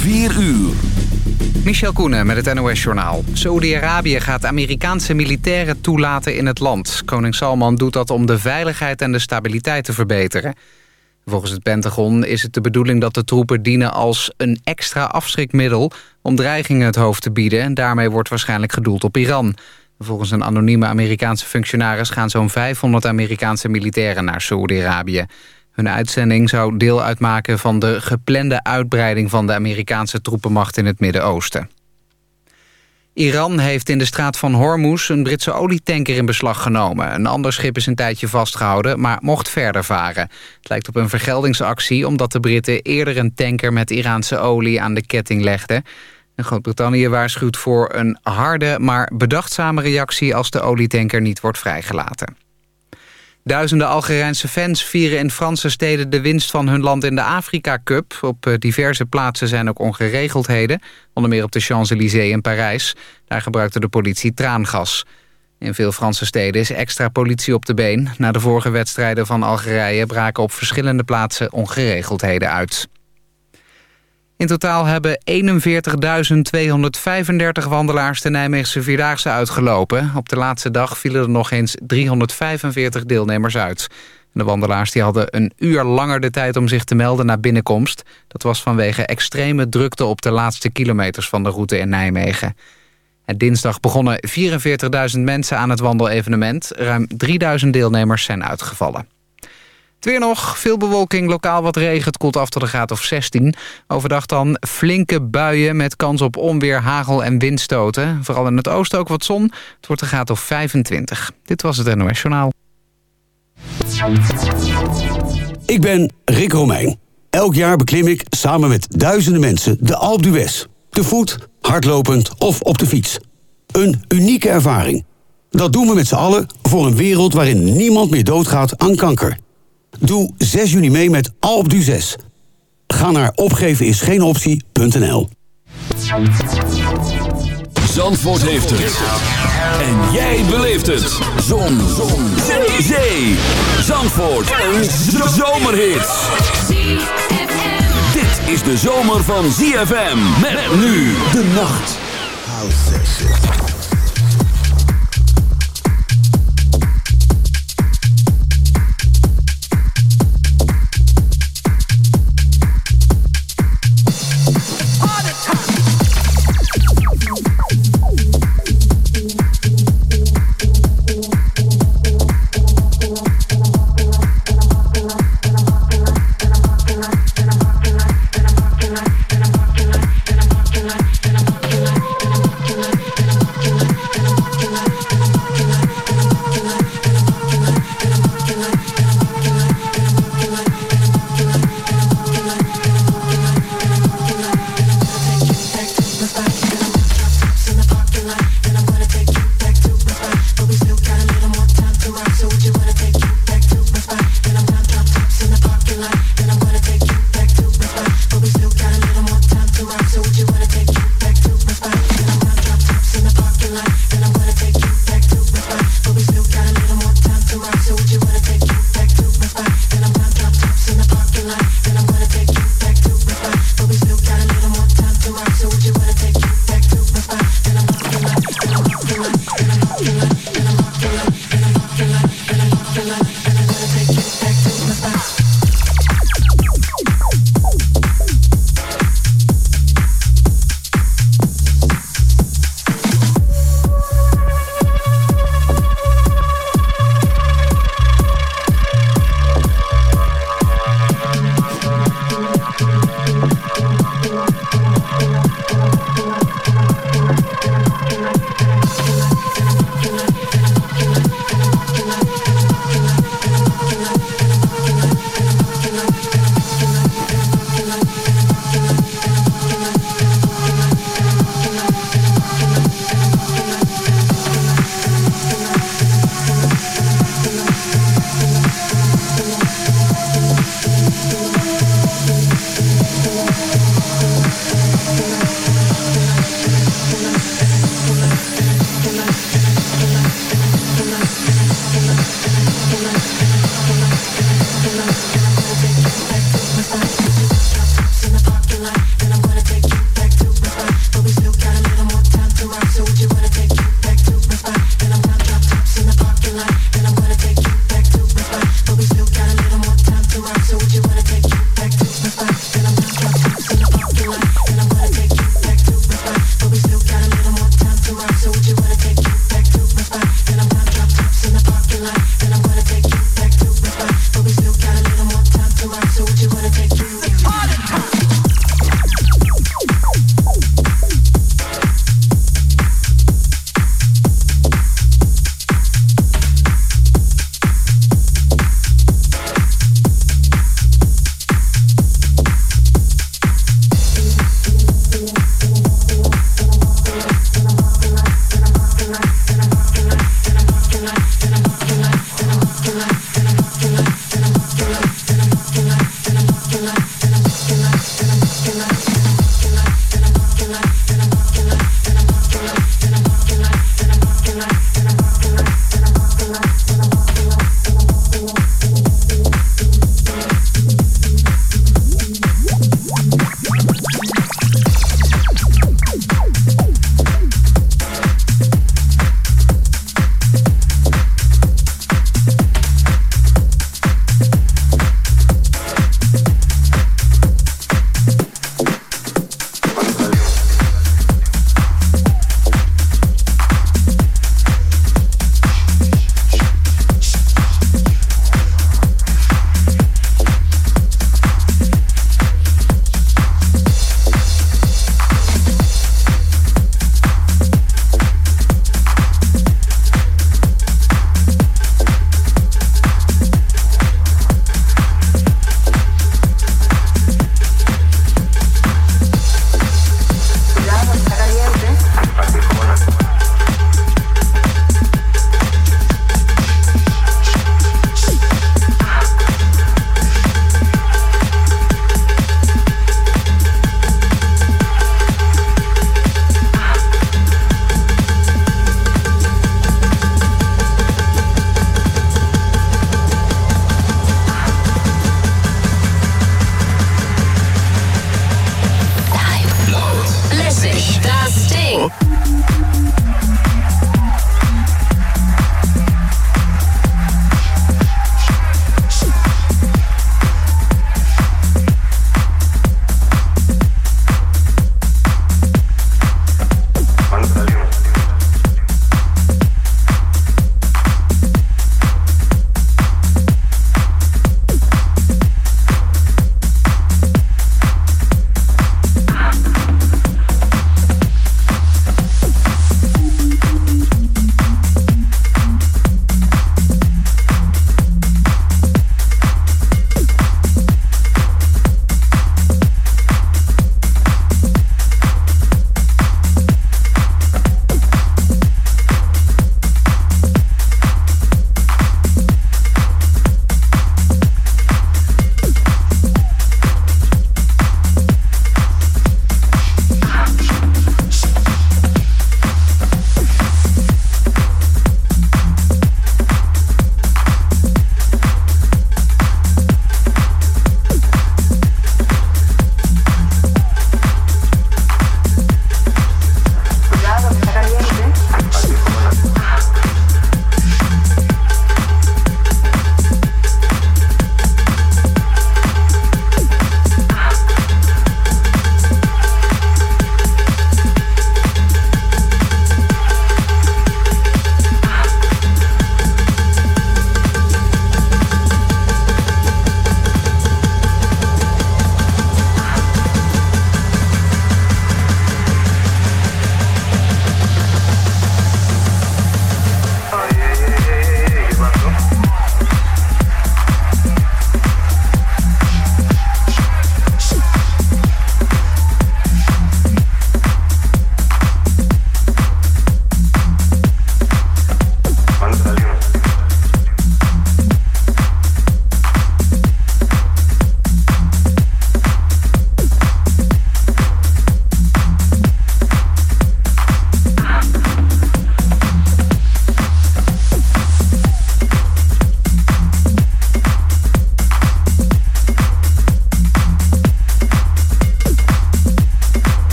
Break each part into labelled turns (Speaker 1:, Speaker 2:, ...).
Speaker 1: 4 uur.
Speaker 2: Michel Koenen met het NOS-journaal. Saoedi-Arabië gaat Amerikaanse militairen toelaten in het land. Koning Salman doet dat om de veiligheid en de stabiliteit te verbeteren. Volgens het Pentagon is het de bedoeling dat de troepen dienen als een extra afschrikmiddel... om dreigingen het hoofd te bieden en daarmee wordt waarschijnlijk gedoeld op Iran. Volgens een anonieme Amerikaanse functionaris gaan zo'n 500 Amerikaanse militairen naar Saoedi-Arabië. Hun uitzending zou deel uitmaken van de geplande uitbreiding van de Amerikaanse troepenmacht in het Midden-Oosten. Iran heeft in de straat van Hormuz een Britse olietanker in beslag genomen. Een ander schip is een tijdje vastgehouden, maar mocht verder varen. Het lijkt op een vergeldingsactie omdat de Britten eerder een tanker met Iraanse olie aan de ketting legden. Groot-Brittannië waarschuwt voor een harde, maar bedachtzame reactie als de olietanker niet wordt vrijgelaten. Duizenden Algerijnse fans vieren in Franse steden de winst van hun land in de Afrika Cup. Op eh, diverse plaatsen zijn ook ongeregeldheden, onder meer op de Champs-Élysées in Parijs. Daar gebruikte de politie traangas. In veel Franse steden is extra politie op de been. Na de vorige wedstrijden van Algerije braken op verschillende plaatsen ongeregeldheden uit. In totaal hebben 41.235 wandelaars de Nijmeegse Vierdaagse uitgelopen. Op de laatste dag vielen er nog eens 345 deelnemers uit. De wandelaars die hadden een uur langer de tijd om zich te melden naar binnenkomst. Dat was vanwege extreme drukte op de laatste kilometers van de route in Nijmegen. En dinsdag begonnen 44.000 mensen aan het wandelevenement. Ruim 3.000 deelnemers zijn uitgevallen. Het weer nog, veel bewolking, lokaal wat regen. Het koelt af tot een graad of 16. Overdag dan flinke buien met kans op onweer, hagel en windstoten. Vooral in het oosten ook wat zon. Het wordt een graad of 25. Dit was het NOS Journaal.
Speaker 1: Ik ben Rick Romeijn. Elk jaar beklim ik samen met duizenden mensen de Alpe d'Huez. Te voet, hardlopend of op de fiets. Een unieke ervaring. Dat doen we met z'n allen voor een wereld waarin niemand meer doodgaat aan kanker. Doe 6 juni mee met Alp du 6. Ga naar opgevenisgeenoptie.nl
Speaker 3: Zandvoort heeft het. En jij beleeft het. Zon. Zon. Zee. Zee. Zandvoort. Een zomerhit. Dit is de zomer van ZFM. Met nu de nacht. House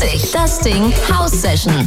Speaker 3: 20.
Speaker 4: Das Ding House Session.